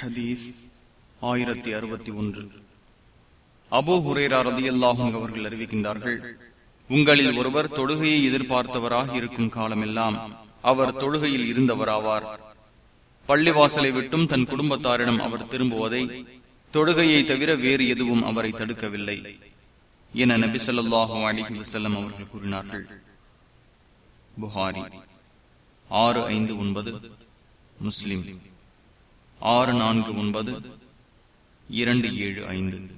ஹதீஸ் ஆயிரத்தி அறுபத்தி ஒன்று. அபோ ஹுரேரா ரதியல்லாஹும் அவர்கள் அறிவிக்கின்றார்கள் உங்களில் ஒருவர் தொழுகையை எதிர்பார்த்தவராக இருக்கும் காலமெல்லாம் அவர் தொழுகையில் இருந்தவராவார். பள்ளிவாசலை விட்டும் தன் குடும்பத்தாரிடம் அவர் திரும்புவதை தொழுகையை தவிர வேறு எதுவும் அவரை தடுக்கவில்லை என நபி சொல்லாஹு அலிஹி வசல்லம் அவர்கள் கூறினார்கள். புகாரி ஆறு ஐந்து ஒன்பது முஸ்லிம். ஆறு நான்கு ஒன்பது இரண்டு ஏழு ஐந்து.